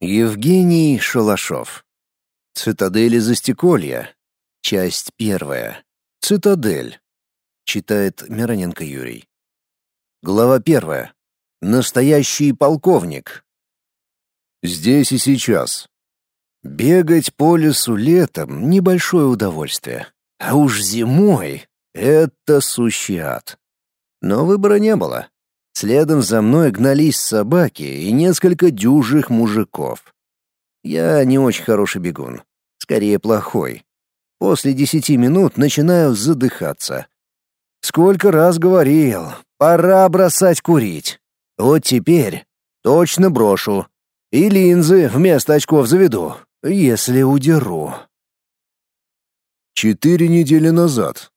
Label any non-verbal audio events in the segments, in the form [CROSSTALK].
Евгений Шалашов. Цитадели Застеколья. Часть первая. Цитадель. Читает Мироненко Юрий. Глава первая. Настоящий полковник. Здесь и сейчас. Бегать по лесу летом — небольшое удовольствие. А уж зимой — это сущий ад. Но выбора не было. Следом за мной гнались собаки и несколько дюжих мужиков. Я не очень хороший бегун, скорее плохой. После десяти минут начинаю задыхаться. Сколько раз говорил, пора бросать курить. Вот теперь точно брошу. И линзы вместо очков заведу, если удеру. Четыре недели назад.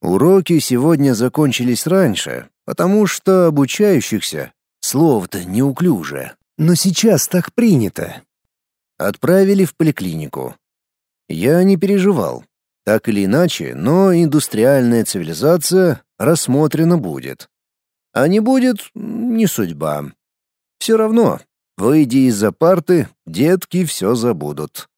Уроки сегодня закончились раньше, потому что обучающихся слово-то неуклюже, но сейчас так принято. Отправили в поликлинику. Я не переживал. Так или иначе, но индустриальная цивилизация рассмотрена будет. А не будет — не судьба. Все равно, выйдя из-за парты, детки все забудут.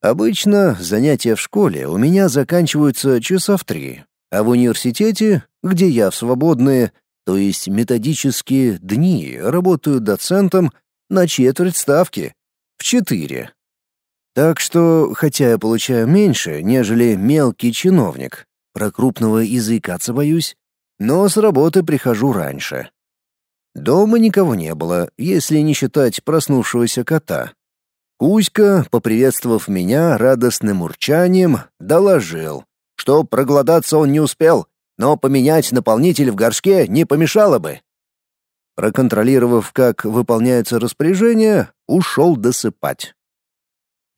Обычно занятия в школе у меня заканчиваются часа в три, а в университете, где я в свободные, то есть методические дни, работаю доцентом на четверть ставки, в четыре. Так что, хотя я получаю меньше, нежели мелкий чиновник, про крупного языкаться боюсь, но с работы прихожу раньше. Дома никого не было, если не считать проснувшегося кота. Кузька, поприветствовав меня радостным урчанием, доложил, что проголодаться он не успел, но поменять наполнитель в горшке не помешало бы. Проконтролировав, как выполняются распоряжения, ушел досыпать.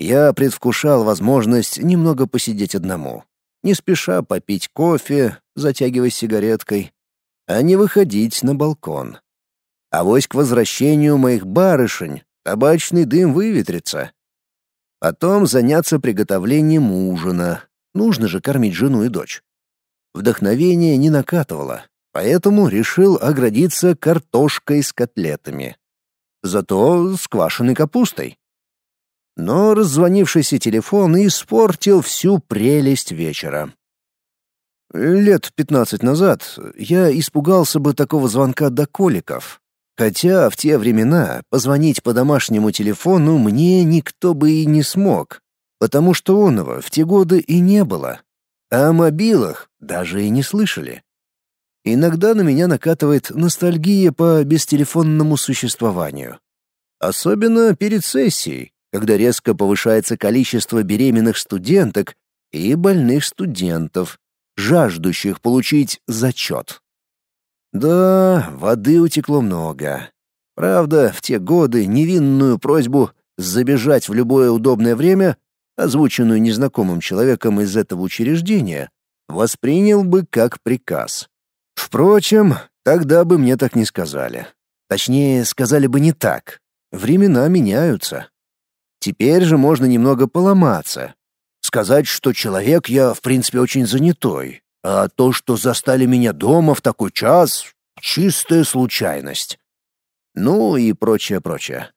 Я предвкушал возможность немного посидеть одному, не спеша попить кофе, затягиваясь сигареткой, а не выходить на балкон. А вось к возвращению моих барышень табачный дым выветрится. Потом заняться приготовлением ужина, Нужно же кормить жену и дочь. Вдохновение не накатывало, поэтому решил оградиться картошкой с котлетами. Зато с квашеной капустой. Но раззвонившийся телефон испортил всю прелесть вечера. Лет пятнадцать назад я испугался бы такого звонка до коликов. Хотя в те времена позвонить по домашнему телефону мне никто бы и не смог потому что оного в те годы и не было, а о мобилах даже и не слышали. Иногда на меня накатывает ностальгия по бестелефонному существованию. Особенно перед сессией, когда резко повышается количество беременных студенток и больных студентов, жаждущих получить зачет. Да, воды утекло много. Правда, в те годы невинную просьбу забежать в любое удобное время озвученную незнакомым человеком из этого учреждения, воспринял бы как приказ. Впрочем, тогда бы мне так не сказали. Точнее, сказали бы не так. Времена меняются. Теперь же можно немного поломаться. Сказать, что человек я, в принципе, очень занятой, а то, что застали меня дома в такой час — чистая случайность. Ну и прочее-прочее.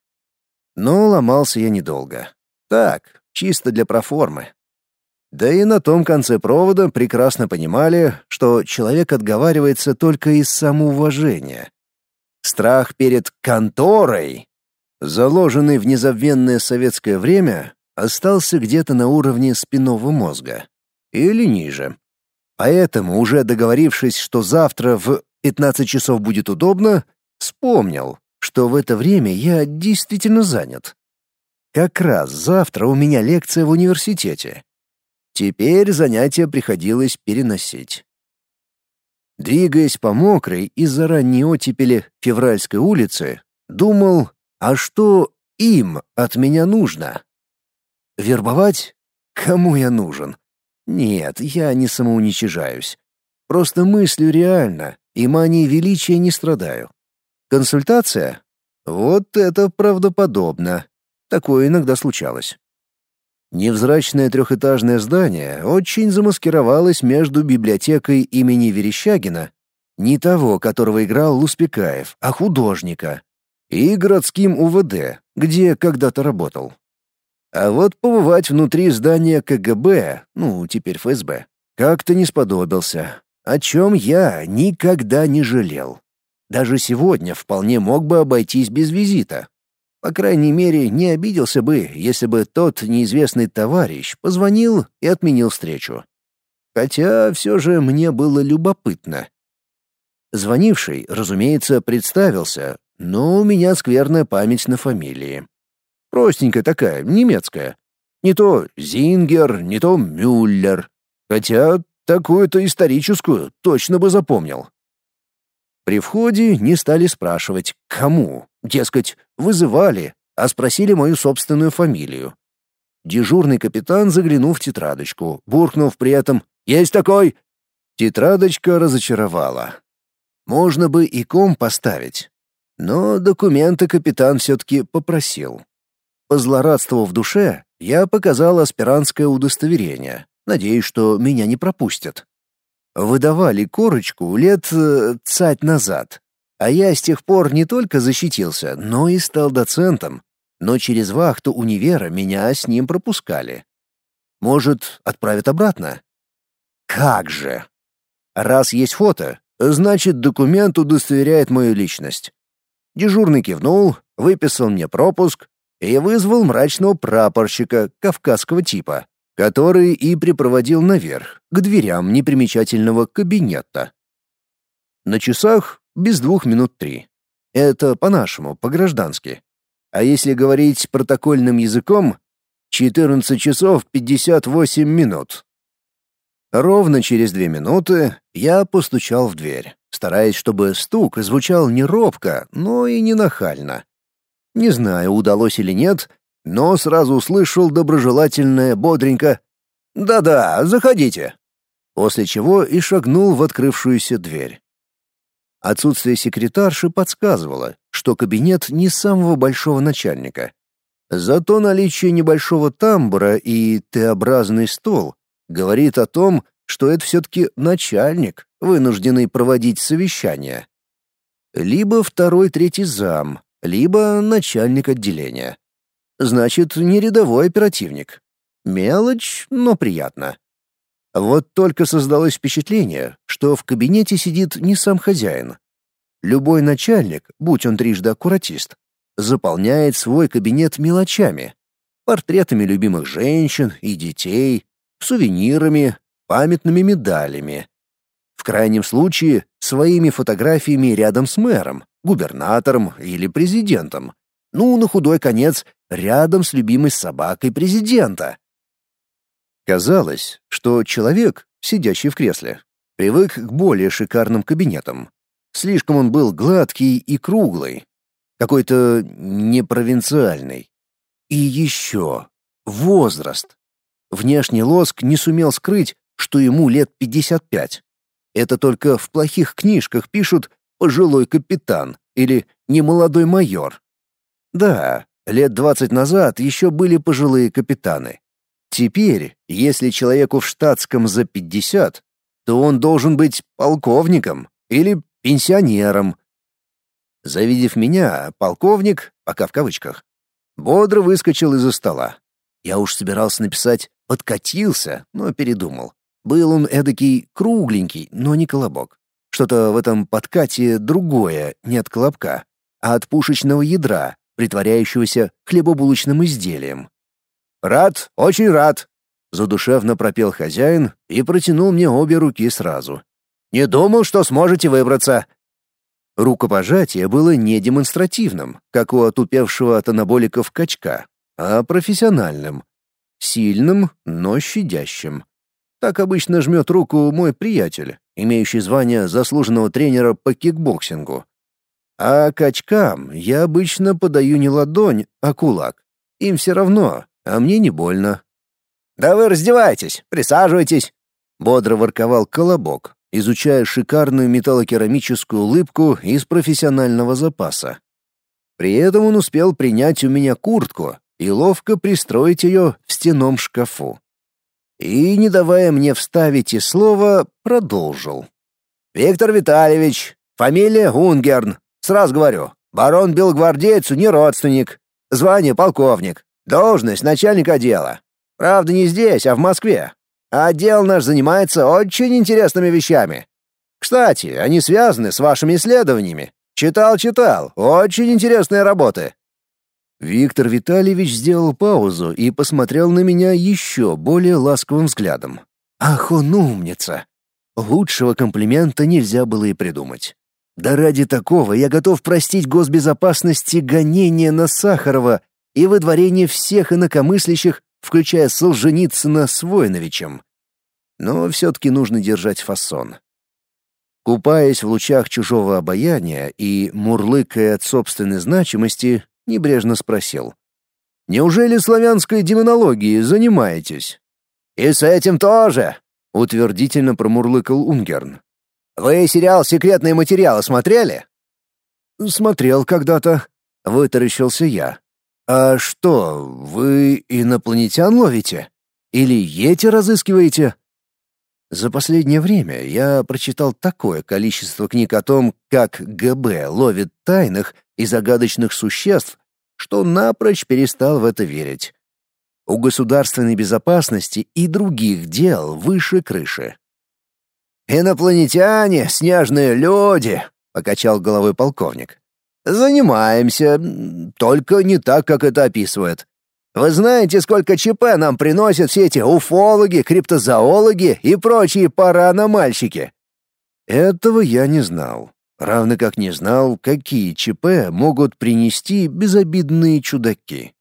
Но ломался я недолго. Так, чисто для проформы. Да и на том конце провода прекрасно понимали, что человек отговаривается только из самоуважения. Страх перед конторой, заложенный в незабвенное советское время, остался где-то на уровне спинного мозга. Или ниже. Поэтому, уже договорившись, что завтра в 15 часов будет удобно, вспомнил, что в это время я действительно занят. Как раз завтра у меня лекция в университете. Теперь занятия приходилось переносить. Двигаясь по мокрой из-за ранней оттепели Февральской улицы, думал, а что им от меня нужно? Вербовать? Кому я нужен? Нет, я не самоуничижаюсь. Просто мыслю реально, и манией величия не страдаю. Консультация? Вот это правдоподобно. Такое иногда случалось. Невзрачное трехэтажное здание очень замаскировалось между библиотекой имени Верещагина, не того, которого играл Луспекаев, а художника, и городским УВД, где когда-то работал. А вот побывать внутри здания КГБ, ну, теперь ФСБ, как-то не сподобился, о чем я никогда не жалел. Даже сегодня вполне мог бы обойтись без визита. По крайней мере, не обиделся бы, если бы тот неизвестный товарищ позвонил и отменил встречу. Хотя все же мне было любопытно. Звонивший, разумеется, представился, но у меня скверная память на фамилии. Простенькая такая, немецкая. Не то Зингер, не то Мюллер. Хотя такую-то историческую точно бы запомнил. При входе не стали спрашивать, кому. Дескать, вызывали, а спросили мою собственную фамилию. Дежурный капитан заглянул в тетрадочку, буркнув при этом «Есть такой!». Тетрадочка разочаровала. Можно бы и ком поставить. Но документы капитан все-таки попросил. Позлорадствовав в душе, я показал аспирантское удостоверение, надеясь, что меня не пропустят. Выдавали корочку лет э, цать назад, а я с тех пор не только защитился, но и стал доцентом, но через вахту универа меня с ним пропускали. Может, отправят обратно? Как же! Раз есть фото, значит, документ удостоверяет мою личность. Дежурный кивнул, выписал мне пропуск и вызвал мрачного прапорщика кавказского типа который и припроводил наверх, к дверям непримечательного кабинета. На часах без двух минут три. Это по-нашему, по-граждански. А если говорить протокольным языком, 14 часов 58 минут. Ровно через две минуты я постучал в дверь, стараясь, чтобы стук звучал не робко, но и не нахально. Не знаю, удалось или нет, но сразу услышал доброжелательное, бодренько «Да-да, заходите», после чего и шагнул в открывшуюся дверь. Отсутствие секретарши подсказывало, что кабинет не самого большого начальника. Зато наличие небольшого тамбура и Т-образный стол говорит о том, что это все-таки начальник, вынужденный проводить совещание. Либо второй-третий зам, либо начальник отделения. Значит, не рядовой оперативник. Мелочь, но приятно. Вот только создалось впечатление, что в кабинете сидит не сам хозяин. Любой начальник, будь он трижды аккуратист, заполняет свой кабинет мелочами, портретами любимых женщин и детей, сувенирами, памятными медалями. В крайнем случае, своими фотографиями рядом с мэром, губернатором или президентом, ну, на худой конец, рядом с любимой собакой президента. Казалось, что человек, сидящий в кресле, привык к более шикарным кабинетам. Слишком он был гладкий и круглый, какой-то непровинциальный. И еще возраст. Внешний лоск не сумел скрыть, что ему лет 55. Это только в плохих книжках пишут «пожилой капитан» или «немолодой майор». Да, лет двадцать назад еще были пожилые капитаны. Теперь, если человеку в штатском за пятьдесят, то он должен быть полковником или пенсионером. Завидев меня, полковник, пока в кавычках, бодро выскочил из-за стола. Я уж собирался написать «подкатился», но передумал. Был он эдакий кругленький, но не колобок. Что-то в этом подкате другое, не от колобка, а от пушечного ядра, притворяющегося хлебобулочным изделием. «Рад, очень рад!» — задушевно пропел хозяин и протянул мне обе руки сразу. «Не думал, что сможете выбраться!» Рукопожатие было не демонстративным, как у отупевшего от анаболиков качка, а профессиональным. Сильным, но щадящим. Так обычно жмет руку мой приятель, имеющий звание заслуженного тренера по кикбоксингу. А качкам я обычно подаю не ладонь, а кулак. Им все равно, а мне не больно. «Да вы раздевайтесь, присаживайтесь!» — бодро ворковал Колобок, изучая шикарную металлокерамическую улыбку из профессионального запаса. При этом он успел принять у меня куртку и ловко пристроить ее в стеном шкафу. И, не давая мне вставить и слово, продолжил. «Виктор Витальевич, фамилия Унгерн, Сразу говорю, Барон белгвардейцу не родственник. Звание полковник. Должность начальник отдела. Правда, не здесь, а в Москве. А отдел наш занимается очень интересными вещами. Кстати, они связаны с вашими исследованиями. Читал, читал. Очень интересные работы. Виктор Витальевич сделал паузу и посмотрел на меня еще более ласковым взглядом. Ах, он умница. Лучшего комплимента нельзя было и придумать. Да ради такого я готов простить госбезопасности гонение на Сахарова и выдворение всех инакомыслящих, включая Солженицына с Воиновичем. Но все-таки нужно держать фасон. Купаясь в лучах чужого обаяния и мурлыкая от собственной значимости, небрежно спросил. «Неужели славянской демонологией занимаетесь?» «И с этим тоже!» — утвердительно промурлыкал Унгерн. «Вы сериал «Секретные материалы» смотрели?» «Смотрел когда-то», — вытаращился я. «А что, вы инопланетян ловите? Или ети разыскиваете?» За последнее время я прочитал такое количество книг о том, как ГБ ловит тайных и загадочных существ, что напрочь перестал в это верить. У государственной безопасности и других дел выше крыши. «Инопланетяне, снежные люди», — покачал головой полковник. «Занимаемся, только не так, как это описывают. Вы знаете, сколько ЧП нам приносят все эти уфологи, криптозоологи и прочие параномальщики?» Этого я не знал, равно как не знал, какие ЧП могут принести безобидные чудаки.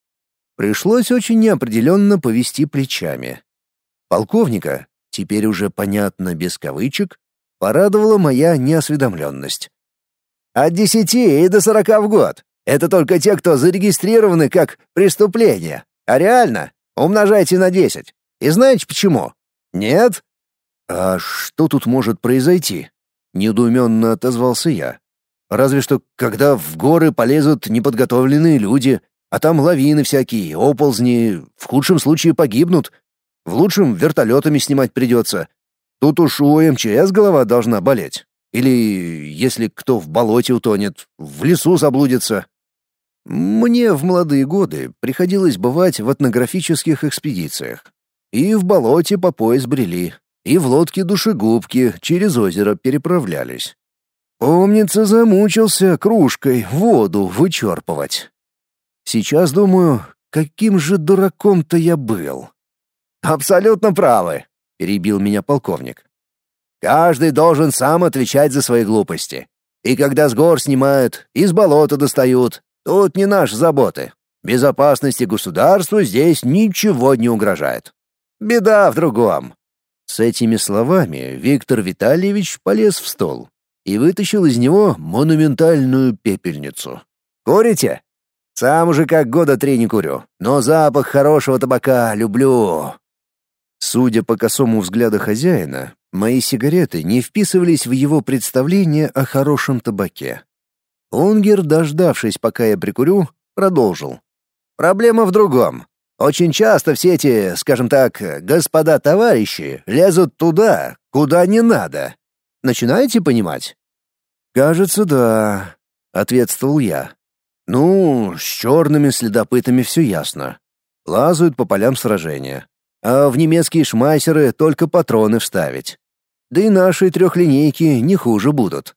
Пришлось очень неопределенно повести плечами. Полковника, теперь уже понятно без кавычек, порадовала моя неосведомленность. «От десяти и до сорока в год. Это только те, кто зарегистрированы как преступление. А реально, умножайте на десять. И знаете почему? Нет? А что тут может произойти? Недоуменно отозвался я. Разве что, когда в горы полезут неподготовленные люди, а там лавины всякие, оползни, в худшем случае погибнут. В лучшем вертолетами снимать придется. Тут уж у МЧС голова должна болеть. Или если кто в болоте утонет, в лесу заблудится. Мне в молодые годы приходилось бывать в этнографических экспедициях. И в болоте по пояс брели, и в лодке душегубки через озеро переправлялись. Помнится, замучился кружкой воду вычерпывать. Сейчас думаю, каким же дураком-то я был. «Абсолютно правы», — перебил меня полковник. «Каждый должен сам отвечать за свои глупости. И когда с гор снимают, из болота достают, Тут не наши заботы. Безопасности государству здесь ничего не угрожает. Беда в другом. С этими словами Виктор Витальевич полез в стол и вытащил из него монументальную пепельницу. «Курите?» «Сам уже как года три не курю, но запах хорошего табака люблю». Судя по косому взгляду хозяина, мои сигареты не вписывались в его представление о хорошем табаке. Унгер, дождавшись, пока я прикурю, продолжил. «Проблема в другом. Очень часто все эти, скажем так, господа-товарищи лезут туда, куда не надо. Начинаете понимать?» «Кажется, да», — ответствовал я. «Ну, с черными следопытами все ясно. Лазают по полям сражения. А в немецкие шмайсеры только патроны вставить. Да и наши трехлинейки не хуже будут».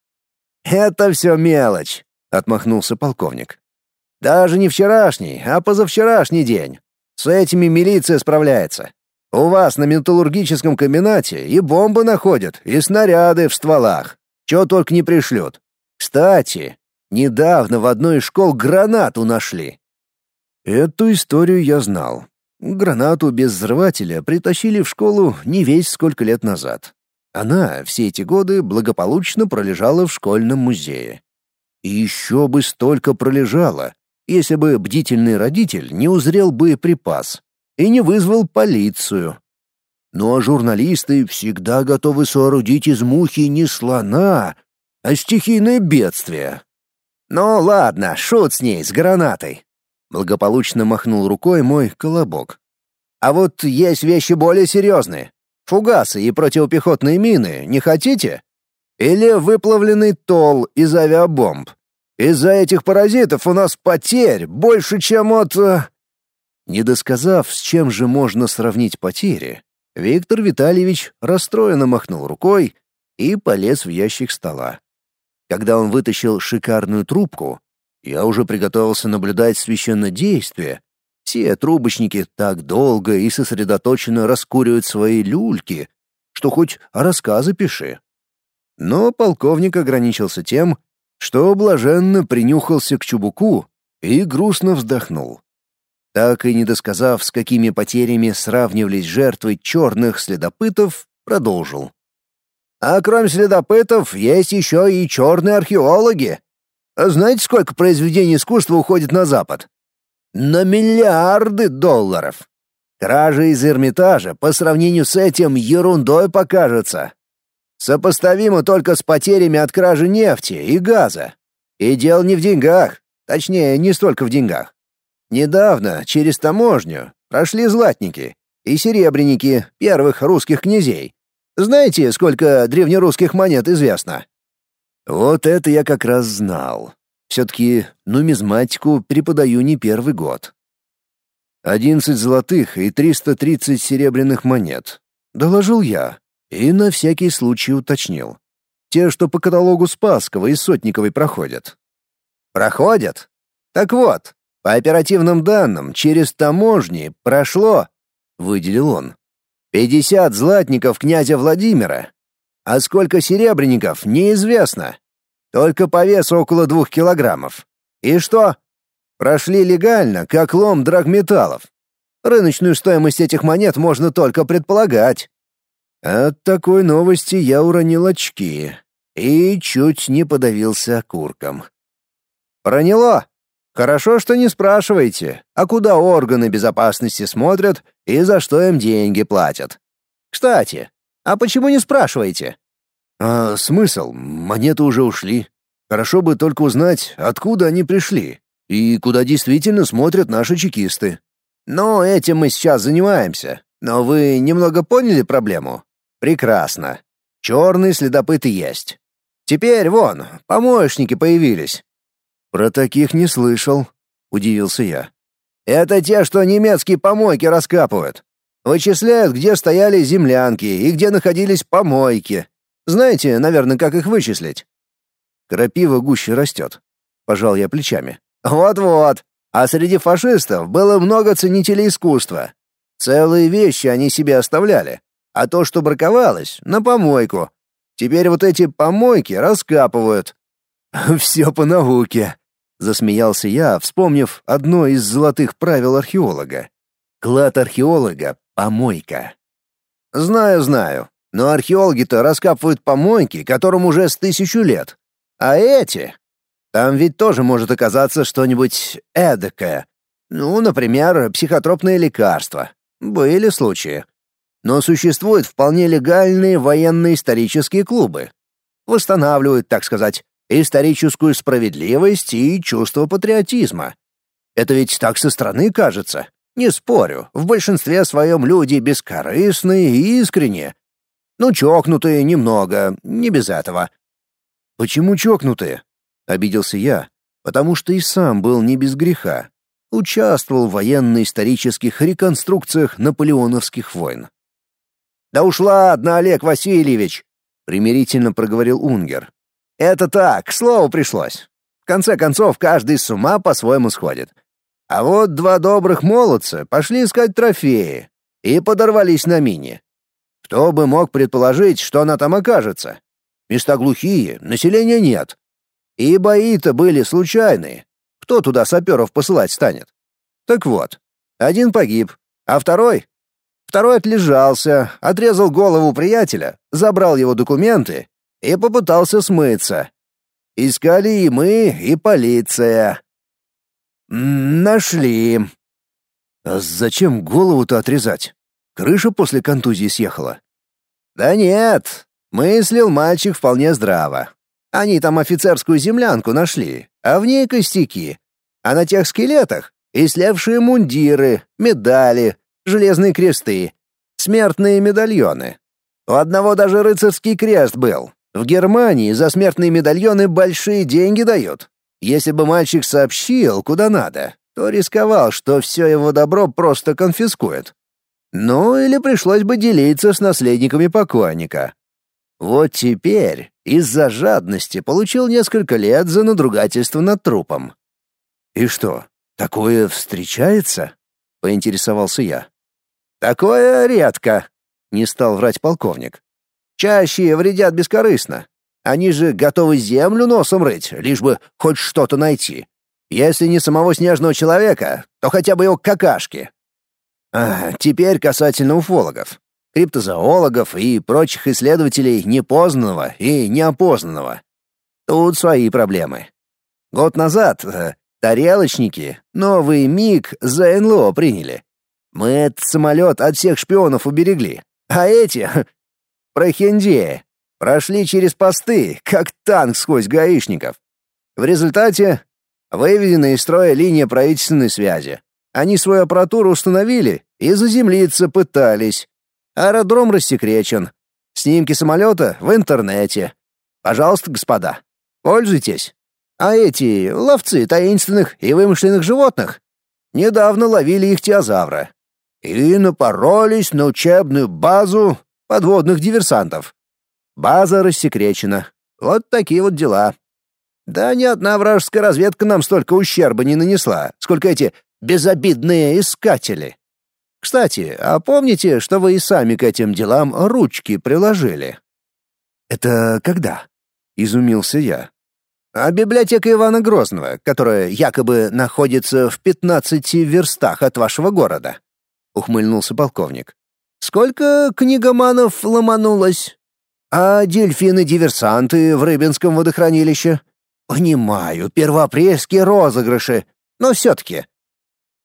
«Это все мелочь. — отмахнулся полковник. «Даже не вчерашний, а позавчерашний день. С этими милиция справляется. У вас на металлургическом комбинате и бомбы находят, и снаряды в стволах. Чего только не пришлют. Кстати, недавно в одной из школ гранату нашли». Эту историю я знал. Гранату без взрывателя притащили в школу не весь сколько лет назад. Она все эти годы благополучно пролежала в школьном музее. И еще бы столько пролежало, если бы бдительный родитель не узрел боеприпас и не вызвал полицию. Ну а журналисты всегда готовы соорудить из мухи не слона, а стихийное бедствие. «Ну ладно, шут с ней, с гранатой», — благополучно махнул рукой мой колобок. «А вот есть вещи более серьезные. Фугасы и противопехотные мины не хотите? Или выплавленный тол из авиабомб? Из-за этих паразитов у нас потерь больше, чем от...» э, Не досказав, с чем же можно сравнить потери, Виктор Витальевич расстроенно махнул рукой и полез в ящик стола. Когда он вытащил шикарную трубку, я уже приготовился наблюдать священнодействие. Все трубочники так долго и сосредоточенно раскуривают свои люльки, что хоть рассказы пиши. Но полковник ограничился тем, что блаженно принюхался к чубуку и грустно вздохнул. Так и не досказав, с какими потерями сравнивались жертвы черных следопытов, продолжил. «А кроме следопытов есть еще и черные археологи. Знаете, сколько произведений искусства уходит на Запад? На миллиарды долларов. Кража из Эрмитажа по сравнению с этим ерундой покажется. Сопоставимо только с потерями от кражи нефти и газа. И дело не в деньгах, точнее, не столько в деньгах. Недавно через таможню прошли златники и серебряники первых русских князей. Знаете, сколько древнерусских монет известно? Вот это я как раз знал. Все-таки нумизматику преподаю не первый год. Одиннадцать золотых и триста тридцать серебряных монет. Доложил я, и на всякий случай уточнил. Те, что по каталогу Спасского и Сотниковой проходят. Проходят? Так вот, по оперативным данным, через таможни прошло, выделил он, пятьдесят златников князя Владимира. А сколько серебряников, неизвестно. Только по весу около двух килограммов. И что? Прошли легально, как лом драгметаллов. Рыночную стоимость этих монет можно только предполагать. От такой новости я уронил очки и чуть не подавился окурком. Проняло. Хорошо, что не спрашиваете, а куда органы безопасности смотрят и за что им деньги платят. Кстати, а почему не спрашиваете? А смысл? Монеты уже ушли. Хорошо бы только узнать, откуда они пришли и куда действительно смотрят наши чекисты. Ну, этим мы сейчас занимаемся. Но вы немного поняли проблему? Прекрасно. Черные следопыты есть. Теперь вон, помощники появились. Про таких не слышал, удивился я. Это те, что немецкие помойки раскапывают. Вычисляют, где стояли землянки и где находились помойки. Знаете, наверное, как их вычислить? Крапива гуще растет. Пожал я плечами. Вот-вот. А среди фашистов было много ценителей искусства. Целые вещи они себе оставляли а то, что браковалось, на помойку. Теперь вот эти помойки раскапывают. [LAUGHS] Все по науке, засмеялся я, вспомнив одно из золотых правил археолога. Клад археолога помойка. Знаю, знаю. Но археологи-то раскапывают помойки, которым уже с тысячу лет. А эти? Там ведь тоже может оказаться что-нибудь эдакое. Ну, например, психотропные лекарства. Были случаи но существуют вполне легальные военно-исторические клубы. Восстанавливают, так сказать, историческую справедливость и чувство патриотизма. Это ведь так со стороны кажется. Не спорю, в большинстве своем люди бескорыстные и искренние. Ну, чокнутые немного, не без этого. Почему чокнутые? Обиделся я, потому что и сам был не без греха. Участвовал в военно-исторических реконструкциях наполеоновских войн. «Да ушла одна, Олег Васильевич!» — примирительно проговорил Унгер. «Это так, к слову пришлось. В конце концов, каждый с ума по-своему сходит. А вот два добрых молодца пошли искать трофеи и подорвались на мине. Кто бы мог предположить, что она там окажется? Места глухие, населения нет. И бои-то были случайные. Кто туда саперов посылать станет? Так вот, один погиб, а второй Второй отлежался, отрезал голову приятеля, забрал его документы и попытался смыться. Искали и мы, и полиция. Нашли. А зачем голову-то отрезать? Крыша после контузии съехала. Да нет, мыслил мальчик вполне здраво. Они там офицерскую землянку нашли, а в ней костяки. А на тех скелетах ислевшие мундиры, медали, железные кресты, смертные медальоны. У одного даже рыцарский крест был. В Германии за смертные медальоны большие деньги дают. Если бы мальчик сообщил, куда надо, то рисковал, что все его добро просто конфискуют. Ну или пришлось бы делиться с наследниками покойника. Вот теперь из-за жадности получил несколько лет за надругательство над трупом. «И что, такое встречается?» — поинтересовался я. «Такое редко», — не стал врать полковник. «Чаще вредят бескорыстно. Они же готовы землю носом рыть, лишь бы хоть что-то найти. Если не самого снежного человека, то хотя бы его какашки. А, теперь касательно уфологов, криптозоологов и прочих исследователей непознанного и неопознанного. Тут свои проблемы. Год назад э, тарелочники новый МиГ за НЛО приняли. Мы этот самолет от всех шпионов уберегли. А эти, [LAUGHS] прохиндеи, прошли через посты, как танк сквозь гаишников. В результате выведена из строя линия правительственной связи. Они свою аппаратуру установили и заземлиться пытались. Аэродром рассекречен. Снимки самолета в интернете. Пожалуйста, господа, пользуйтесь. А эти ловцы таинственных и вымышленных животных недавно ловили их теозавра и напоролись на учебную базу подводных диверсантов. База рассекречена. Вот такие вот дела. Да ни одна вражеская разведка нам столько ущерба не нанесла, сколько эти безобидные искатели. Кстати, а помните, что вы и сами к этим делам ручки приложили? Это когда? изумился я. А библиотека Ивана Грозного, которая якобы находится в пятнадцати верстах от вашего города, ухмыльнулся полковник. Сколько книгоманов ломанулось? А дельфины-диверсанты в Рыбинском водохранилище? Понимаю, первоапрельские розыгрыши, но все-таки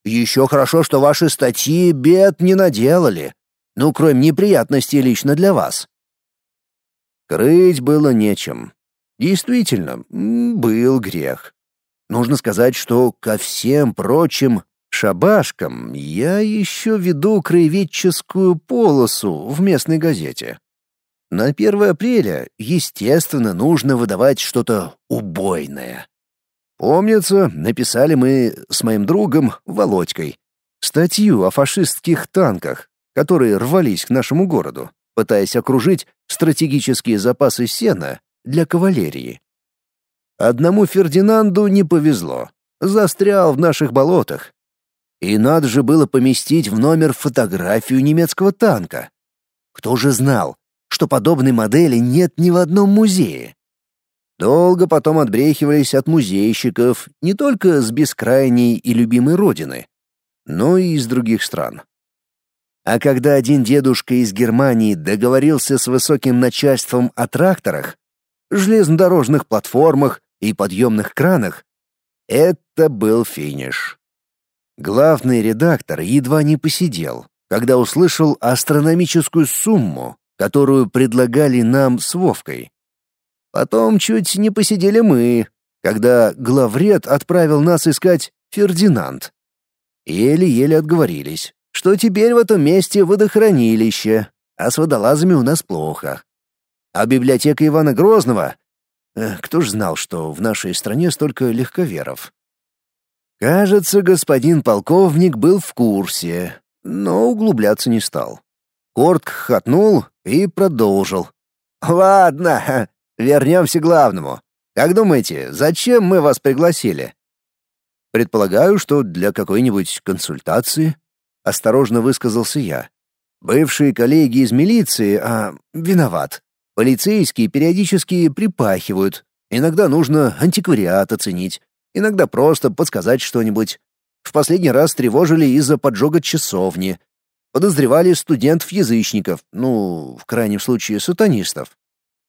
еще хорошо, что ваши статьи бед не наделали. Ну, кроме неприятностей лично для вас. Крыть было нечем. Действительно, был грех. Нужно сказать, что ко всем прочим шабашкам я еще веду краеведческую полосу в местной газете. На 1 апреля, естественно, нужно выдавать что-то убойное. Помнится, написали мы с моим другом Володькой статью о фашистских танках, которые рвались к нашему городу, пытаясь окружить стратегические запасы сена для кавалерии. Одному Фердинанду не повезло, застрял в наших болотах. И надо же было поместить в номер фотографию немецкого танка. Кто же знал, что подобной модели нет ни в одном музее? Долго потом отбрехивались от музейщиков не только с бескрайней и любимой родины, но и из других стран. А когда один дедушка из Германии договорился с высоким начальством о тракторах, железнодорожных платформах и подъемных кранах, это был финиш. Главный редактор едва не посидел, когда услышал астрономическую сумму, которую предлагали нам с Вовкой. Потом чуть не посидели мы, когда главред отправил нас искать Фердинанд. Еле-еле отговорились, что теперь в этом месте водохранилище, а с водолазами у нас плохо. А библиотека Ивана Грозного... Кто ж знал, что в нашей стране столько легковеров? Кажется, господин полковник был в курсе, но углубляться не стал. Корт хохотнул и продолжил. «Ладно, Вернемся к главному. Как думаете, зачем мы вас пригласили? Предполагаю, что для какой-нибудь консультации, осторожно высказался я. Бывшие коллеги из милиции, а виноват. Полицейские периодически припахивают. Иногда нужно антиквариат оценить, иногда просто подсказать что-нибудь. В последний раз тревожили из-за поджога часовни. Подозревали студентов-язычников, ну, в крайнем случае, сатанистов.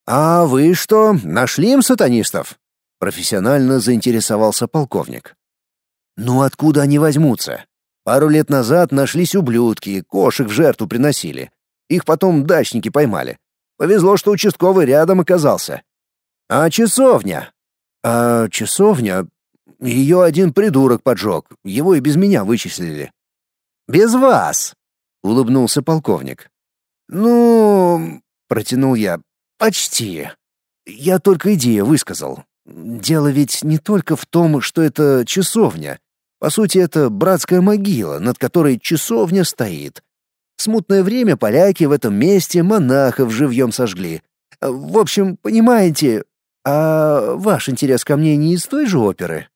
«А вы что, нашли им сатанистов?» — профессионально заинтересовался полковник. «Ну откуда они возьмутся? Пару лет назад нашлись ублюдки, кошек в жертву приносили. Их потом дачники поймали. Повезло, что участковый рядом оказался. А часовня? А часовня? Ее один придурок поджег, его и без меня вычислили. Без вас, улыбнулся полковник. Ну, протянул я. Почти. Я только идею высказал. дело ведь не только в том, что это часовня. По сути, это братская могила, над которой часовня стоит. В смутное время поляки в этом месте монахов живьем сожгли. В общем, понимаете, а ваш интерес ко мне не из той же оперы?»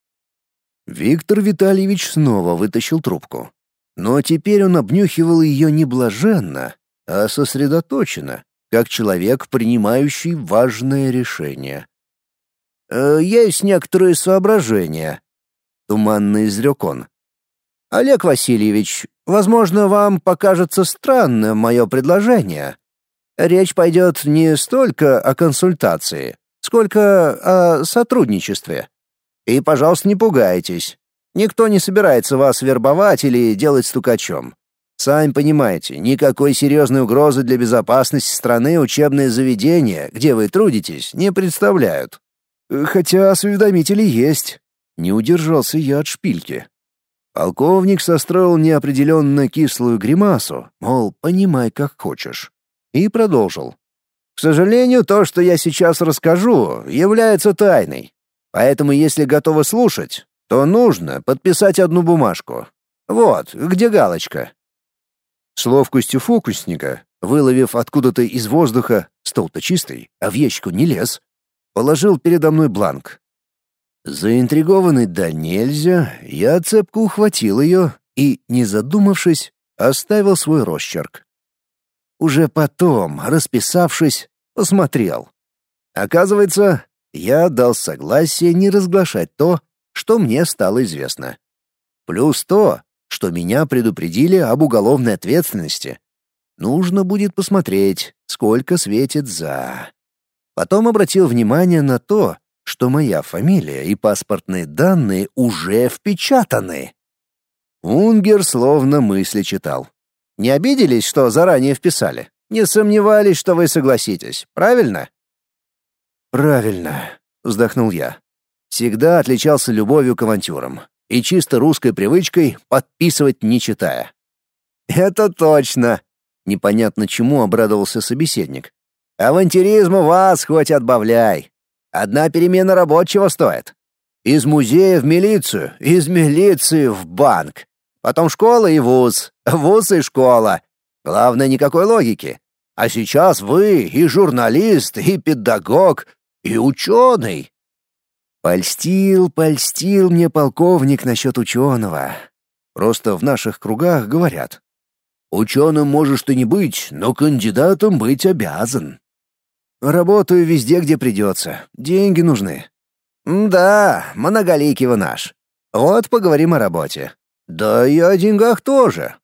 Виктор Витальевич снова вытащил трубку. Но теперь он обнюхивал ее не блаженно, а сосредоточенно, как человек, принимающий важное решение. «Э, «Есть некоторые соображения», — туманно изрек он. «Олег Васильевич, возможно, вам покажется странным мое предложение. Речь пойдет не столько о консультации, сколько о сотрудничестве. И, пожалуйста, не пугайтесь. Никто не собирается вас вербовать или делать стукачом. Сами понимаете, никакой серьезной угрозы для безопасности страны учебные заведения, где вы трудитесь, не представляют. Хотя осведомители есть. Не удержался я от шпильки. Полковник состроил неопределенно кислую гримасу, мол, понимай, как хочешь. И продолжил. К сожалению, то, что я сейчас расскажу, является тайной. Поэтому, если готовы слушать, то нужно подписать одну бумажку. Вот, где галочка. С ловкостью фокусника, выловив откуда-то из воздуха, стол-то чистый, а в ящику не лез, положил передо мной бланк. Заинтригованный да нельзя, я цепко ухватил ее и, не задумавшись, оставил свой росчерк. Уже потом, расписавшись, посмотрел. Оказывается, я дал согласие не разглашать то, что мне стало известно. Плюс то, что меня предупредили об уголовной ответственности. Нужно будет посмотреть, сколько светит за. Потом обратил внимание на то, что моя фамилия и паспортные данные уже впечатаны. Унгер словно мысли читал. Не обиделись, что заранее вписали? Не сомневались, что вы согласитесь, правильно? Правильно, вздохнул я. Всегда отличался любовью к авантюрам и чисто русской привычкой подписывать не читая. Это точно, непонятно чему обрадовался собеседник. Авантюризму вас хоть отбавляй. Одна перемена рабочего стоит. Из музея в милицию, из милиции в банк. Потом школа и вуз, вуз и школа. Главное, никакой логики. А сейчас вы и журналист, и педагог, и ученый. Польстил, польстил мне полковник насчет ученого. Просто в наших кругах говорят. Ученым можешь ты не быть, но кандидатом быть обязан. Работаю везде, где придется. Деньги нужны. Да, многоликий вы наш. Вот поговорим о работе. Да и о деньгах тоже.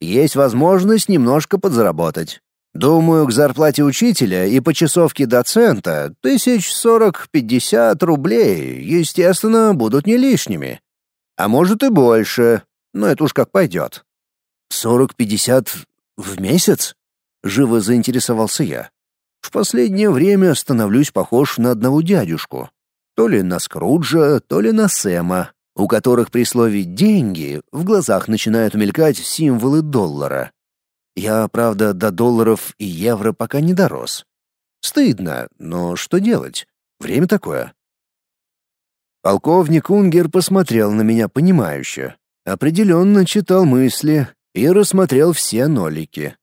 Есть возможность немножко подзаработать. Думаю, к зарплате учителя и почасовке доцента тысяч сорок-пятьдесят рублей, естественно, будут не лишними. А может и больше, но это уж как пойдет. Сорок-пятьдесят в месяц? Живо заинтересовался я. В последнее время становлюсь похож на одного дядюшку. То ли на Скруджа, то ли на Сэма, у которых при слове «деньги» в глазах начинают мелькать символы доллара. Я, правда, до долларов и евро пока не дорос. Стыдно, но что делать? Время такое. Полковник Унгер посмотрел на меня понимающе, определенно читал мысли и рассмотрел все нолики.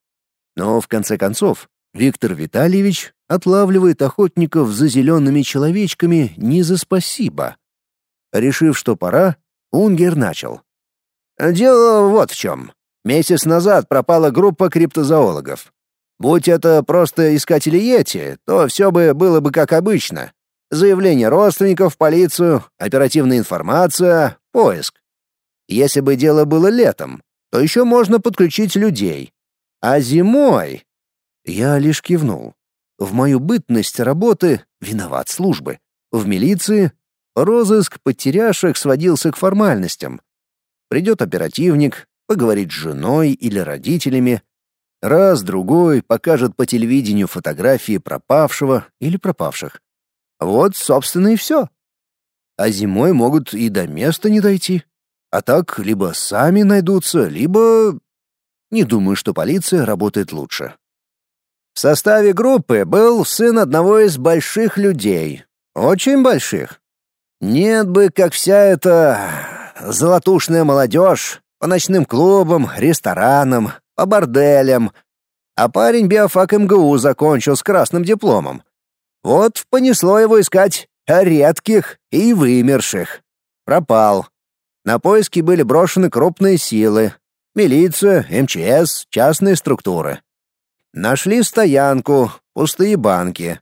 Но, в конце концов, Виктор Витальевич отлавливает охотников за зелеными человечками не за спасибо. Решив, что пора, Унгер начал. «Дело вот в чем. Месяц назад пропала группа криптозоологов. Будь это просто искатели Йети, то все бы было бы как обычно. Заявление родственников полицию, оперативная информация, поиск. Если бы дело было летом, то еще можно подключить людей. А зимой... Я лишь кивнул. В мою бытность работы виноват службы. В милиции розыск потеряшек сводился к формальностям. Придет оперативник, поговорит с женой или родителями, раз-другой покажет по телевидению фотографии пропавшего или пропавших. Вот, собственно, и все. А зимой могут и до места не дойти. А так либо сами найдутся, либо... Не думаю, что полиция работает лучше. В составе группы был сын одного из больших людей. Очень больших. Нет бы, как вся эта золотушная молодежь, по ночным клубам, ресторанам, по борделям. А парень биофак МГУ закончил с красным дипломом. Вот понесло его искать редких и вымерших. Пропал. На поиски были брошены крупные силы. Милиция, МЧС, частные структуры. Нашли стоянку, пустые банки.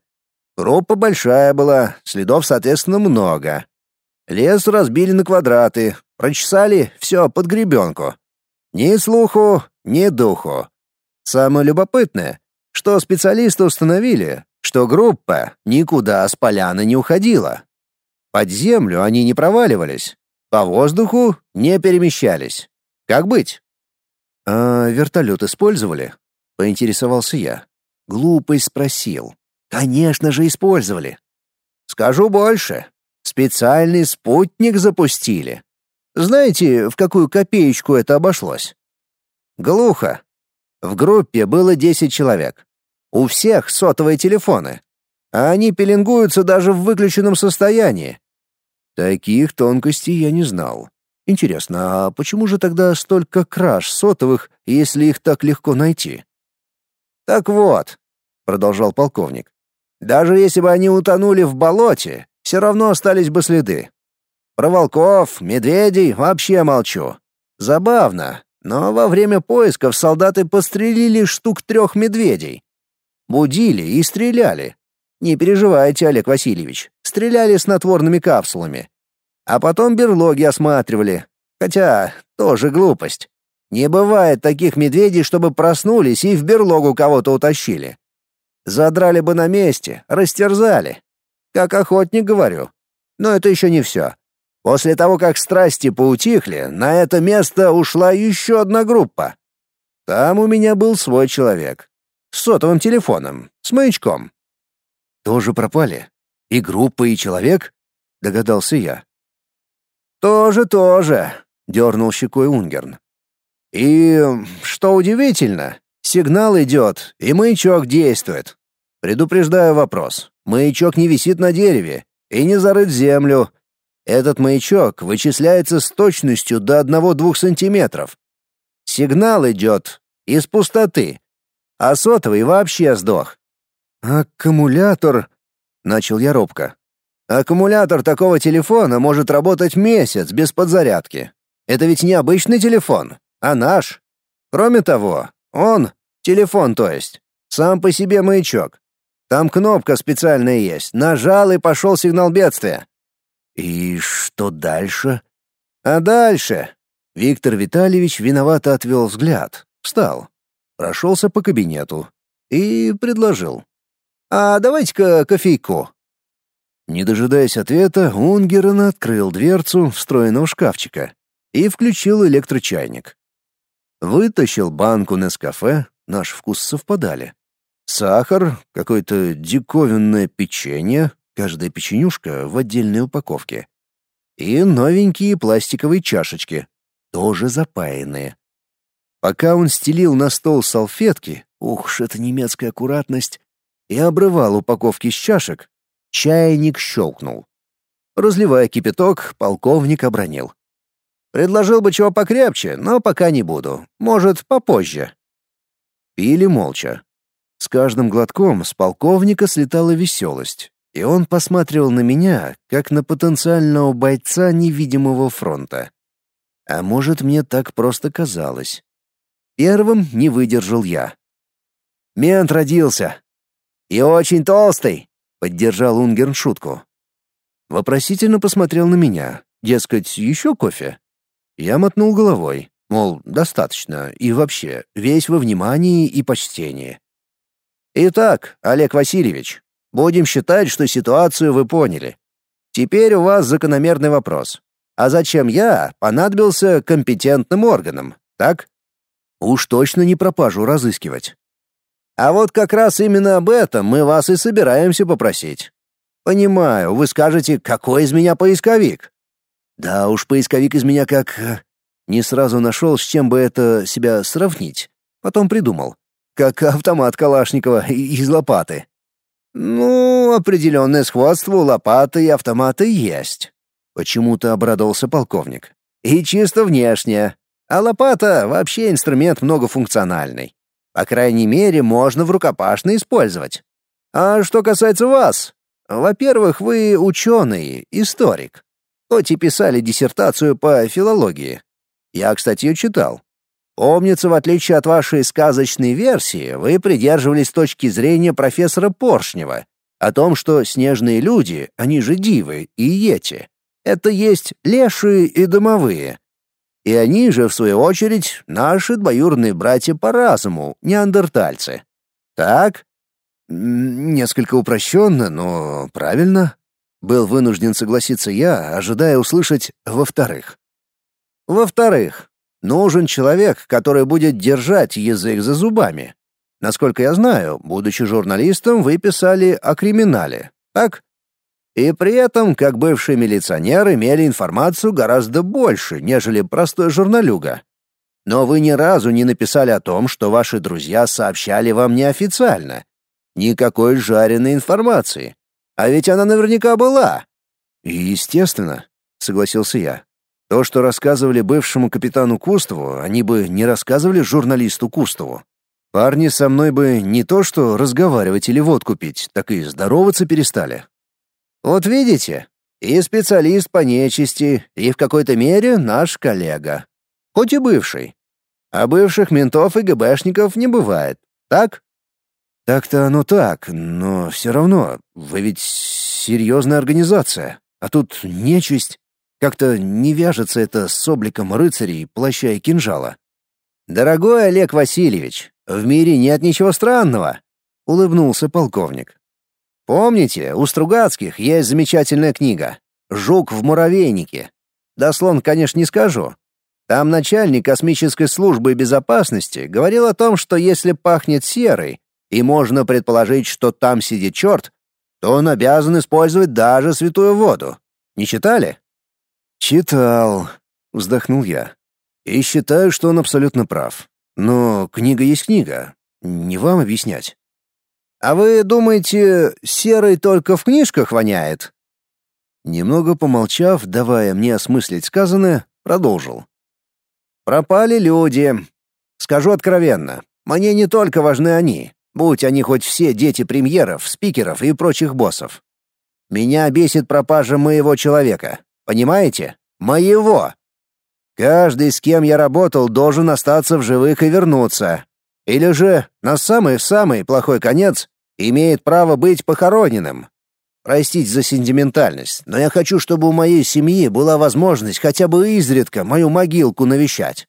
Группа большая была, следов, соответственно, много. Лес разбили на квадраты, прочесали все под гребенку. Ни слуху, ни духу. Самое любопытное, что специалисты установили, что группа никуда с поляны не уходила. Под землю они не проваливались, по воздуху не перемещались. Как быть? А вертолет использовали? Поинтересовался я. Глупый спросил. Конечно же, использовали. Скажу больше. Специальный спутник запустили. Знаете, в какую копеечку это обошлось? Глухо. В группе было 10 человек. У всех сотовые телефоны. А они пеленгуются даже в выключенном состоянии. Таких тонкостей я не знал. Интересно, а почему же тогда столько краж сотовых, если их так легко найти? Так вот, продолжал полковник. Даже если бы они утонули в болоте, все равно остались бы следы. Про волков, медведей вообще молчу. Забавно, но во время поисков солдаты пострелили штук трех медведей. Будили и стреляли. Не переживайте, Олег Васильевич, стреляли снотворными капсулами. А потом берлоги осматривали. Хотя, тоже глупость. Не бывает таких медведей, чтобы проснулись и в берлогу кого-то утащили. Задрали бы на месте, растерзали. Как охотник говорю. Но это еще не все. После того, как страсти поутихли, на это место ушла еще одна группа. Там у меня был свой человек. С сотовым телефоном, с маячком. Тоже пропали? И группа, и человек? Догадался я. Тоже, тоже, дернул щекой Унгерн. И, что удивительно, Сигнал идет, и маячок действует. Предупреждаю вопрос. Маячок не висит на дереве и не зарыт в землю. Этот маячок вычисляется с точностью до 1-2 сантиметров. Сигнал идет из пустоты, а сотовый вообще сдох. «Аккумулятор...» — начал я робко. «Аккумулятор такого телефона может работать месяц без подзарядки. Это ведь не обычный телефон, а наш. Кроме того, он, телефон то есть, сам по себе маячок. Там кнопка специальная есть. Нажал и пошел сигнал бедствия. И что дальше? А дальше? Виктор Витальевич виновато отвел взгляд, встал, прошелся по кабинету и предложил. «А давайте-ка кофейку». Не дожидаясь ответа, Унгерен открыл дверцу встроенного шкафчика и включил электрочайник. Вытащил банку Нескафе, наш вкус совпадали. Сахар, какое-то диковинное печенье, каждая печенюшка в отдельной упаковке. И новенькие пластиковые чашечки, тоже запаянные. Пока он стелил на стол салфетки, ух это немецкая аккуратность, и обрывал упаковки с чашек, чайник щелкнул. Разливая кипяток, полковник обронил. Предложил бы чего покрепче, но пока не буду. Может, попозже. Пили молча. С каждым глотком с полковника слетала веселость, и он посматривал на меня, как на потенциального бойца невидимого фронта. А может, мне так просто казалось. Первым не выдержал я. «Мент родился!» «И очень толстый!» — поддержал Унгерн шутку. Вопросительно посмотрел на меня. Дескать, еще кофе? Я мотнул головой, мол, достаточно, и вообще, весь во внимании и почтении. Итак, Олег Васильевич, будем считать, что ситуацию вы поняли. Теперь у вас закономерный вопрос. А зачем я понадобился компетентным органам, так? Уж точно не пропажу разыскивать. А вот как раз именно об этом мы вас и собираемся попросить. Понимаю, вы скажете, какой из меня поисковик? Да уж, поисковик из меня как... Э, не сразу нашел, с чем бы это себя сравнить. Потом придумал. Как автомат Калашникова из лопаты. Ну, определенное сходство у лопаты и автомата есть. Почему-то обрадовался полковник. И чисто внешне. А лопата вообще инструмент многофункциональный. По крайней мере, можно в рукопашной использовать. А что касается вас, во-первых, вы ученый, историк. Хоть и писали диссертацию по филологии. Я, кстати, ее читал. Помнится, в отличие от вашей сказочной версии, вы придерживались точки зрения профессора Поршнева о том, что снежные люди, они же дивы и йети, это есть лешие и домовые. И они же, в свою очередь, наши двоюродные братья по разуму, неандертальцы. Так? Несколько упрощенно, но правильно. Был вынужден согласиться я, ожидая услышать «во-вторых». Во-вторых, нужен человек, который будет держать язык за зубами. Насколько я знаю, будучи журналистом, вы писали о криминале, так? И при этом, как бывший милиционер, имели информацию гораздо больше, нежели простой журналюга. Но вы ни разу не написали о том, что ваши друзья сообщали вам неофициально. Никакой жареной информации. А ведь она наверняка была. Естественно, согласился я. То, что рассказывали бывшему капитану Кустову, они бы не рассказывали журналисту Кустову. Парни со мной бы не то что разговаривать или водку пить, так и здороваться перестали. Вот видите, и специалист по нечисти, и в какой-то мере наш коллега. Хоть и бывший. А бывших ментов и ГБшников не бывает, так? Так-то оно так, но все равно, вы ведь серьезная организация, а тут нечисть. Как-то не вяжется это с обликом рыцарей, плаща и кинжала. «Дорогой Олег Васильевич, в мире нет ничего странного», — улыбнулся полковник. Помните, у Стругацких есть замечательная книга «Жук в муравейнике». Дословно, конечно, не скажу. Там начальник космической службы безопасности говорил о том, что если пахнет серой, и можно предположить, что там сидит черт, то он обязан использовать даже святую воду. Не читали? Читал, вздохнул я. И считаю, что он абсолютно прав. Но книга есть книга. Не вам объяснять. А вы думаете, серый только в книжках воняет? Немного помолчав, давая мне осмыслить сказанное, продолжил. Пропали люди. Скажу откровенно, мне не только важны они, будь они хоть все дети премьеров, спикеров и прочих боссов. Меня бесит пропажа моего человека. Понимаете? Моего. Каждый, с кем я работал, должен остаться в живых и вернуться. Или же, на самый-самый плохой конец, имеет право быть похороненным. Простите за сентиментальность, но я хочу, чтобы у моей семьи была возможность хотя бы изредка мою могилку навещать.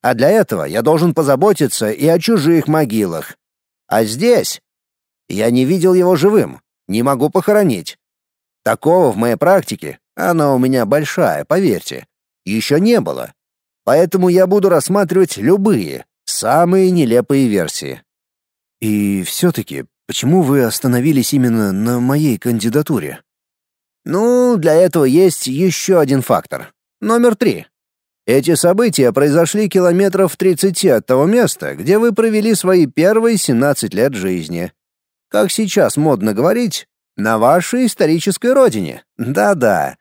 А для этого я должен позаботиться и о чужих могилах. А здесь я не видел его живым, не могу похоронить. Такого в моей практике, она у меня большая, поверьте, еще не было. Поэтому я буду рассматривать любые, самые нелепые версии. И все-таки Почему вы остановились именно на моей кандидатуре? Ну, для этого есть еще один фактор. Номер три. Эти события произошли километров в 30 от того места, где вы провели свои первые 17 лет жизни. Как сейчас модно говорить, на вашей исторической родине. Да-да,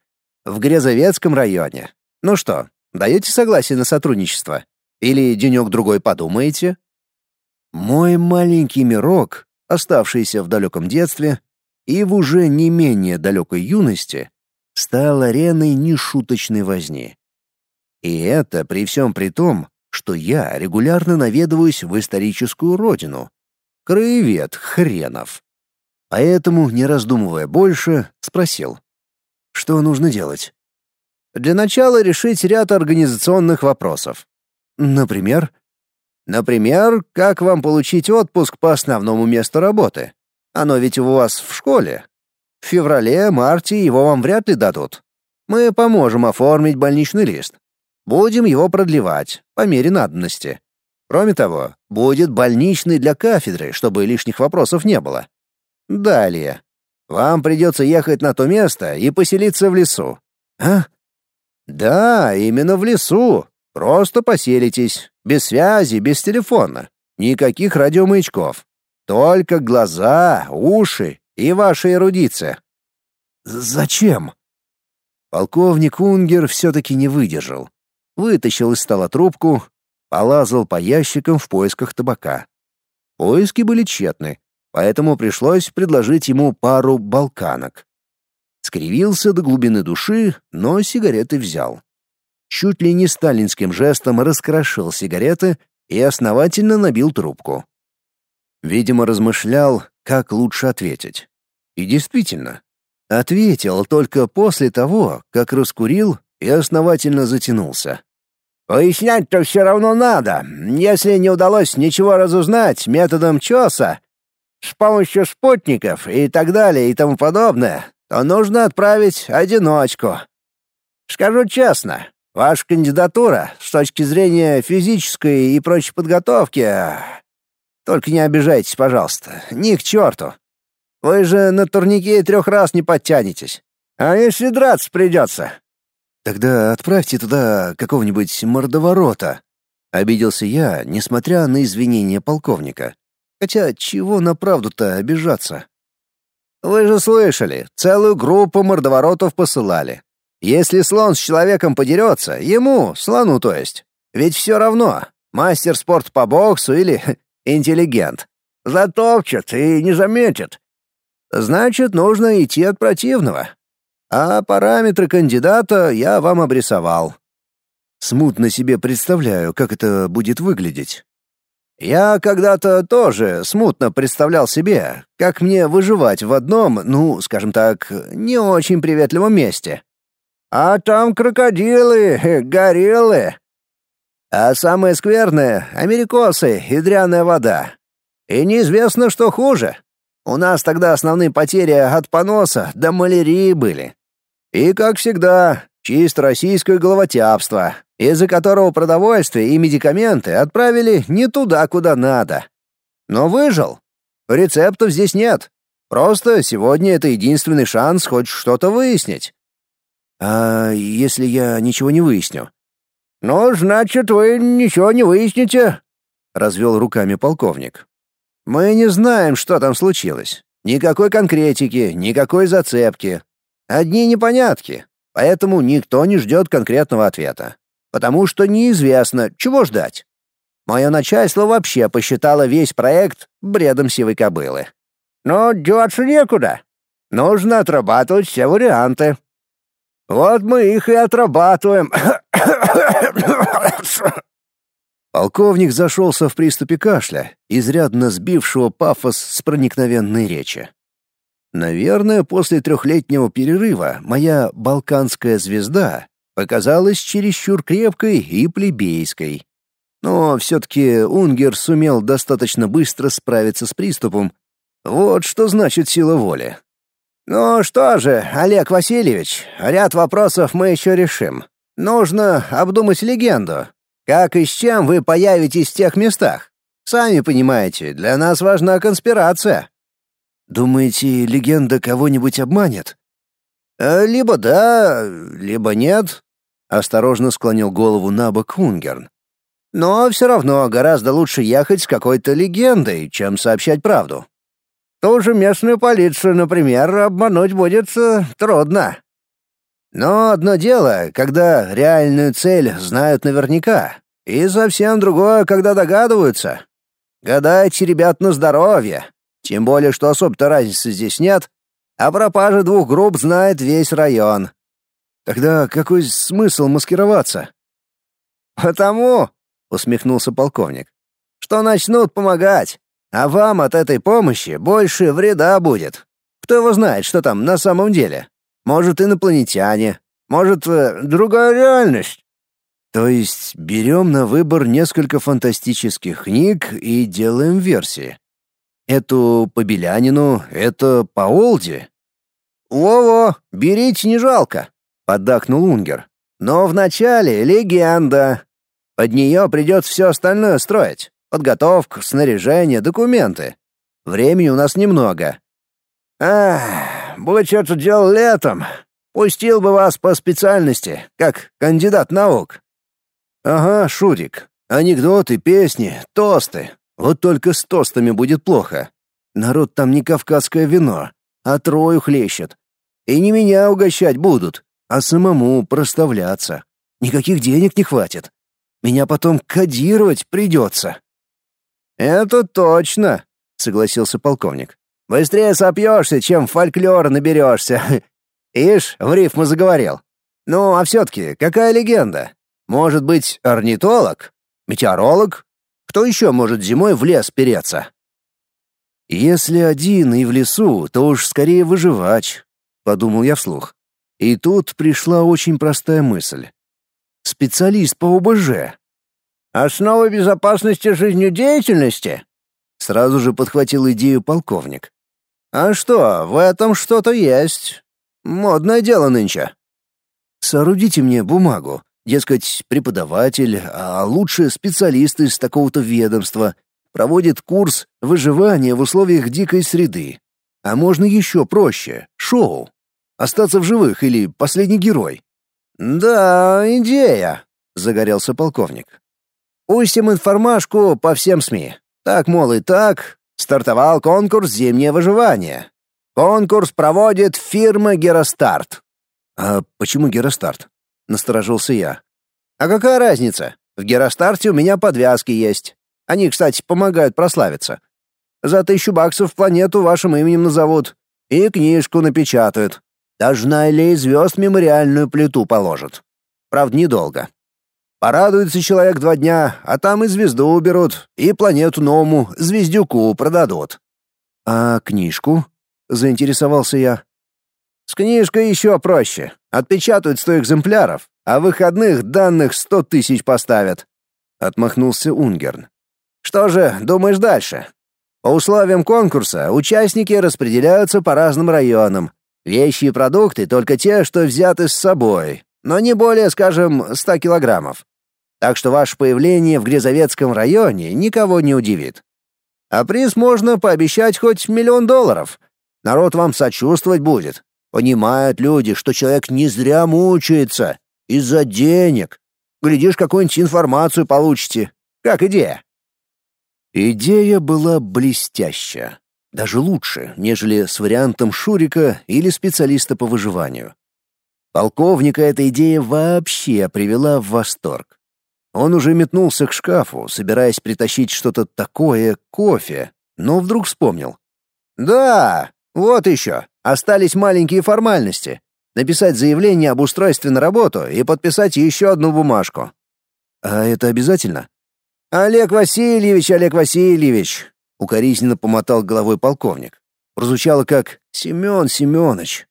в Грязовецком районе. Ну что, даете согласие на сотрудничество? Или денек-другой подумаете? Мой маленький мирок оставшийся в далеком детстве и в уже не менее далекой юности, стал ареной нешуточной возни. И это при всем при том, что я регулярно наведываюсь в историческую родину. Краевед хренов. Поэтому, не раздумывая больше, спросил, что нужно делать. Для начала решить ряд организационных вопросов. Например, Например, как вам получить отпуск по основному месту работы? Оно ведь у вас в школе. В феврале-марте его вам вряд ли дадут. Мы поможем оформить больничный лист. Будем его продлевать по мере надобности. Кроме того, будет больничный для кафедры, чтобы лишних вопросов не было. Далее. Вам придется ехать на то место и поселиться в лесу. А? Да, именно в лесу. Просто поселитесь. Без связи, без телефона. Никаких радиомаячков. Только глаза, уши и ваша эрудиция. Зачем? Полковник Унгер все-таки не выдержал. Вытащил из стола трубку, полазал по ящикам в поисках табака. Поиски были тщетны, поэтому пришлось предложить ему пару балканок. Скривился до глубины души, но сигареты взял. Чуть ли не сталинским жестом раскрошил сигареты и основательно набил трубку. Видимо, размышлял, как лучше ответить. И действительно, ответил только после того, как раскурил и основательно затянулся. «Пояснять-то все равно надо. Если не удалось ничего разузнать методом ЧОСа, с помощью спутников и так далее и тому подобное, то нужно отправить одиночку. Скажу честно, ваша кандидатура с точки зрения физической и прочей подготовки... Только не обижайтесь, пожалуйста, ни к черту. Вы же на турнике трех раз не подтянетесь. А если драться придется? Тогда отправьте туда какого-нибудь мордоворота. Обиделся я, несмотря на извинения полковника. Хотя чего на правду-то обижаться? Вы же слышали, целую группу мордоворотов посылали. Если слон с человеком подерется, ему, слону то есть, ведь все равно, мастер спорт по боксу или [LAUGHS] интеллигент. Затопчет и не заметит. Значит, нужно идти от противного. А параметры кандидата я вам обрисовал. Смутно себе представляю, как это будет выглядеть. Я когда-то тоже смутно представлял себе, как мне выживать в одном, ну, скажем так, не очень приветливом месте. А там крокодилы, [LAUGHS] гориллы. А самое скверное — америкосы и дряная вода. И неизвестно, что хуже. У нас тогда основные потери от поноса до малярии были. И, как всегда, чисто российское головотяпство, из-за которого продовольствие и медикаменты отправили не туда, куда надо. Но выжил. Рецептов здесь нет. Просто сегодня это единственный шанс хоть что-то выяснить. А если я ничего не выясню? Ну, значит, вы ничего не выясните, развел руками полковник. Мы не знаем, что там случилось. Никакой конкретики, никакой зацепки. Одни непонятки. Поэтому никто не ждет конкретного ответа потому что неизвестно, чего ждать. Мое начальство вообще посчитало весь проект бредом сивой кобылы. Но деваться некуда. Нужно отрабатывать все варианты. Вот мы их и отрабатываем. [COUGHS] Полковник зашелся в приступе кашля, изрядно сбившего пафос с проникновенной речи. Наверное, после трехлетнего перерыва моя «Балканская звезда» показалась чересчур крепкой и плебейской. Но все-таки Унгер сумел достаточно быстро справиться с приступом. Вот что значит сила воли. «Ну что же, Олег Васильевич, ряд вопросов мы еще решим. Нужно обдумать легенду. Как и с чем вы появитесь в тех местах? Сами понимаете, для нас важна конспирация». «Думаете, легенда кого-нибудь обманет?» «Э, «Либо да, либо нет. Осторожно склонил голову на бок Унгерн. Но все равно гораздо лучше ехать с какой-то легендой, чем сообщать правду. Ту же местную полицию, например, обмануть будет э, трудно. Но одно дело, когда реальную цель знают наверняка, и совсем другое, когда догадываются. Гадайте, ребят, на здоровье. Тем более, что особо-то разницы здесь нет, а пропаже двух групп знает весь район. Тогда какой смысл маскироваться? Потому, усмехнулся полковник, что начнут помогать, а вам от этой помощи больше вреда будет. Кто его знает, что там на самом деле? Может, инопланетяне, может, э, другая реальность. То есть берем на выбор несколько фантастических книг и делаем версии. Эту по Белянину, это по Олди. Во-во, берите не жалко поддакнул Унгер. Но вначале легенда. Под нее придется все остальное строить. Подготовку, снаряжение, документы. Времени у нас немного. Будь это дело летом, пустил бы вас по специальности, как кандидат наук. Ага, Шурик. Анекдоты, песни, тосты. Вот только с тостами будет плохо. Народ там не кавказское вино, а трою хлещет. И не меня угощать будут, а самому проставляться. Никаких денег не хватит. Меня потом кодировать придется». «Это точно», — согласился полковник. «Быстрее сопьешься, чем фольклор наберешься. [LAUGHS] Ишь, в рифму заговорил. Ну, а все-таки, какая легенда? Может быть, орнитолог? Метеоролог? Кто еще может зимой в лес переться?» «Если один и в лесу, то уж скорее выживач», — подумал я вслух. И тут пришла очень простая мысль. «Специалист по ОБЖ». «Основы безопасности жизнедеятельности?» Сразу же подхватил идею полковник. «А что, в этом что-то есть. Модное дело нынче». «Соорудите мне бумагу, дескать, преподаватель, а лучше специалист из такого-то ведомства, проводит курс выживания в условиях дикой среды. А можно еще проще — шоу. Остаться в живых или последний герой. «Да, идея», — загорелся полковник. «Пустим информашку по всем СМИ. Так, мол, и так, стартовал конкурс «Зимнее выживание». Конкурс проводит фирма «Геростарт». «А почему «Геростарт»?» — насторожился я. «А какая разница? В «Геростарте» у меня подвязки есть. Они, кстати, помогают прославиться. За тысячу баксов планету вашим именем назовут. И книжку напечатают. Даже на аллее звезд мемориальную плиту положат. Правда, недолго. Порадуется человек два дня, а там и звезду уберут, и планету новому звездюку продадут. «А книжку?» — заинтересовался я. «С книжкой еще проще. Отпечатают сто экземпляров, а выходных данных сто тысяч поставят», — отмахнулся Унгерн. Что же, думаешь дальше? По условиям конкурса участники распределяются по разным районам. Вещи и продукты только те, что взяты с собой, но не более, скажем, 100 килограммов. Так что ваше появление в Грязовецком районе никого не удивит. А приз можно пообещать хоть миллион долларов. Народ вам сочувствовать будет. Понимают люди, что человек не зря мучается. Из-за денег. Глядишь, какую-нибудь информацию получите. Как идея? Идея была блестящая. Даже лучше, нежели с вариантом Шурика или специалиста по выживанию. Полковника эта идея вообще привела в восторг. Он уже метнулся к шкафу, собираясь притащить что-то такое, кофе, но вдруг вспомнил. «Да, вот еще. Остались маленькие формальности. Написать заявление об устройстве на работу и подписать еще одну бумажку». «А это обязательно?» «Олег Васильевич, Олег Васильевич!» — укоризненно помотал головой полковник. Прозвучало как «Семен Семенович».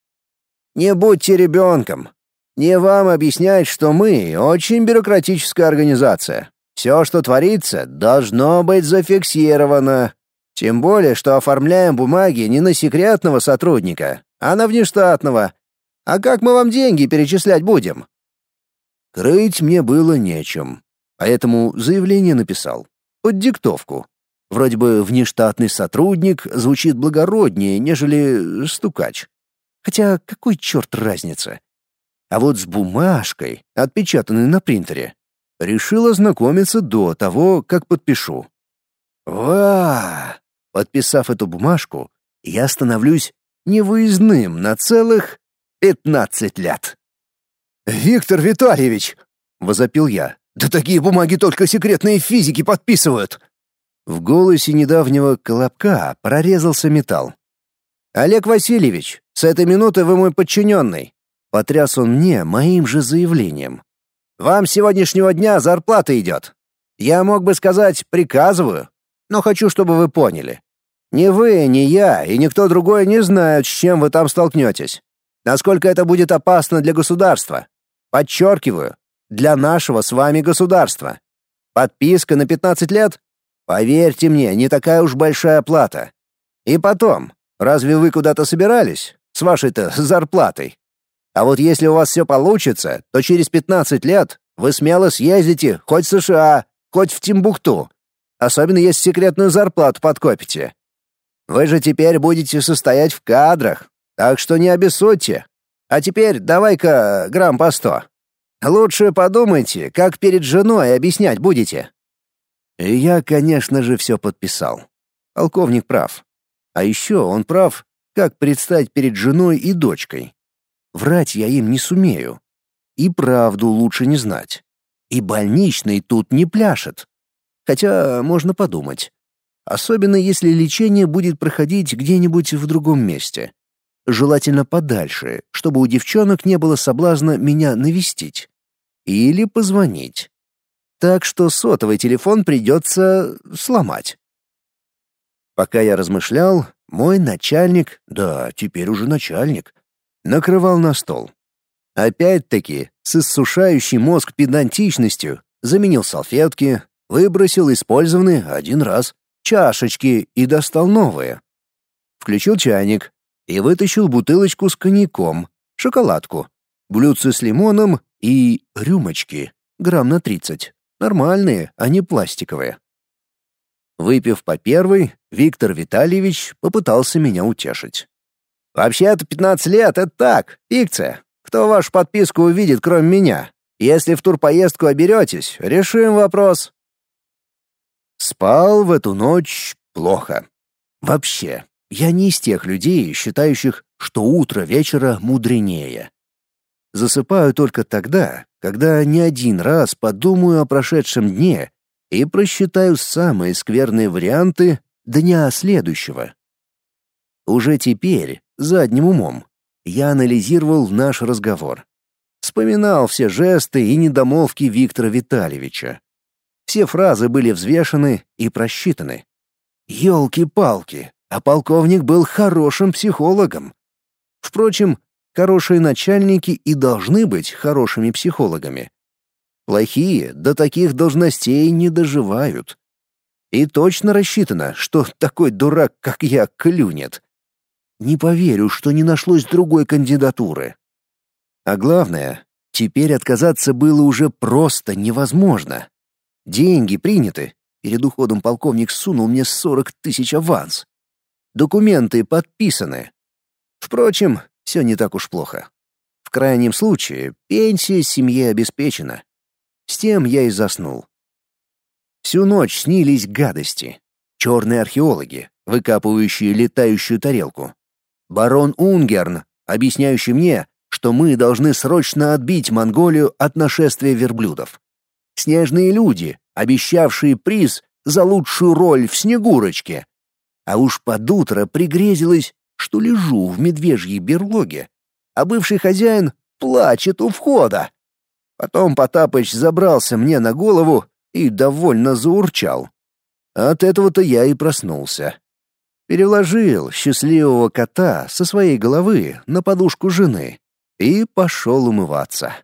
«Не будьте ребенком. Не вам объяснять, что мы очень бюрократическая организация. Все, что творится, должно быть зафиксировано. Тем более, что оформляем бумаги не на секретного сотрудника, а на внештатного. А как мы вам деньги перечислять будем?» Крыть мне было нечем. Поэтому заявление написал. Под диктовку. Вроде бы внештатный сотрудник звучит благороднее, нежели стукач. Хотя какой черт разница? А вот с бумажкой, отпечатанной на принтере, решил ознакомиться до того, как подпишу. Ва! Подписав эту бумажку, я становлюсь невыездным на целых пятнадцать лет. «Виктор Витальевич!» — возопил я. Да такие бумаги только секретные физики подписывают. В голосе недавнего колобка прорезался металл. Олег Васильевич, с этой минуты вы мой подчиненный. Потряс он мне моим же заявлением. Вам с сегодняшнего дня зарплата идет. Я мог бы сказать «приказываю», но хочу, чтобы вы поняли. Ни вы, ни я и никто другой не знают, с чем вы там столкнетесь. Насколько это будет опасно для государства. Подчеркиваю, для нашего с вами государства. Подписка на 15 лет? Поверьте мне, не такая уж большая плата. И потом, разве вы куда-то собирались с вашей-то зарплатой? А вот если у вас все получится, то через 15 лет вы смело съездите хоть в США, хоть в Тимбукту. Особенно если секретную зарплату подкопите. Вы же теперь будете состоять в кадрах, так что не обессудьте. А теперь давай-ка грамм по сто. Лучше подумайте, как перед женой объяснять будете. И я, конечно же, все подписал. Полковник прав. А еще он прав, как предстать перед женой и дочкой. врать я им не сумею. И правду лучше не знать. И больничный тут не пляшет. Хотя можно подумать. Особенно если лечение будет проходить где-нибудь в другом месте. Желательно подальше, чтобы у девчонок не было соблазна меня навестить. Или позвонить. Так что сотовый телефон придется сломать. Пока я размышлял, мой начальник, да, теперь уже начальник, накрывал на стол. Опять-таки, с иссушающей мозг педантичностью, заменил салфетки, выбросил использованные один раз, чашечки и достал новые. Включил чайник и вытащил бутылочку с коньяком, шоколадку, блюдце с лимоном и рюмочки, грамм на тридцать. Нормальные, а не пластиковые. Выпив по первой, Виктор Витальевич попытался меня утешить. «Вообще-то 15 лет — это так, фикция. Кто вашу подписку увидит, кроме меня? Если в турпоездку оберетесь, решим вопрос». Спал в эту ночь плохо. Вообще, я не из тех людей, считающих, что утро вечера мудренее. Засыпаю только тогда, когда не один раз подумаю о прошедшем дне и просчитаю самые скверные варианты дня следующего. Уже теперь, задним умом, я анализировал наш разговор. Вспоминал все жесты и недомолвки Виктора Витальевича. Все фразы были взвешены и просчитаны. Ёлки-палки, а полковник был хорошим психологом. Впрочем, хорошие начальники и должны быть хорошими психологами. Плохие до таких должностей не доживают. И точно рассчитано, что такой дурак, как я, клюнет. Не поверю, что не нашлось другой кандидатуры. А главное, теперь отказаться было уже просто невозможно. Деньги приняты. Перед уходом полковник сунул мне сорок тысяч аванс. Документы подписаны. Впрочем, все не так уж плохо. В крайнем случае, пенсия семье обеспечена. С тем я и заснул. Всю ночь снились гадости. Черные археологи, выкапывающие летающую тарелку. Барон Унгерн, объясняющий мне, что мы должны срочно отбить Монголию от нашествия верблюдов. Снежные люди, обещавшие приз за лучшую роль в Снегурочке. А уж под утро пригрезилось, что лежу в медвежьей берлоге, а бывший хозяин плачет у входа. Потом Потапыч забрался мне на голову и довольно заурчал. От этого-то я и проснулся. Переложил счастливого кота со своей головы на подушку жены и пошел умываться.